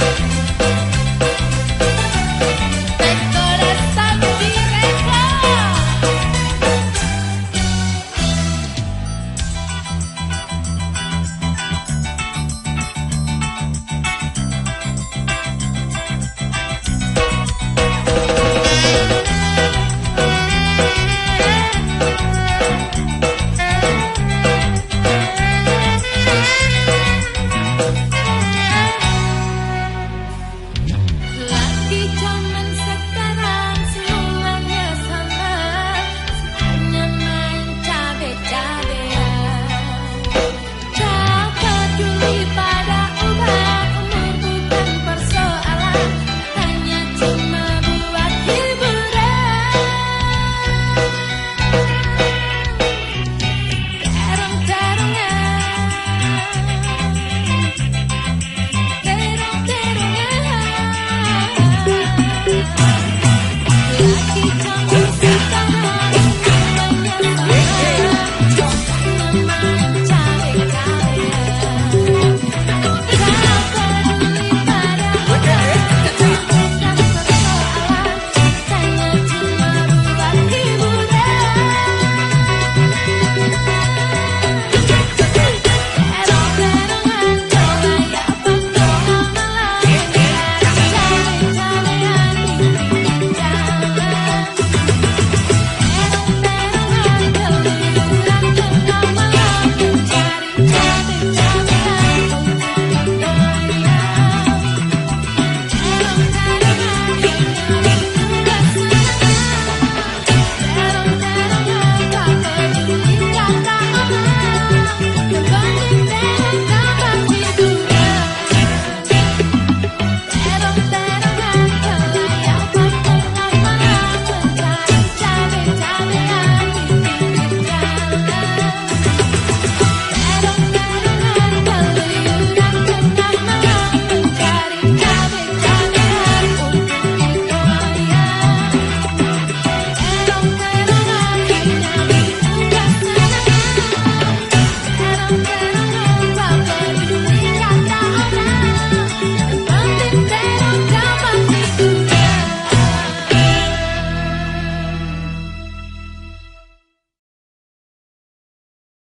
now.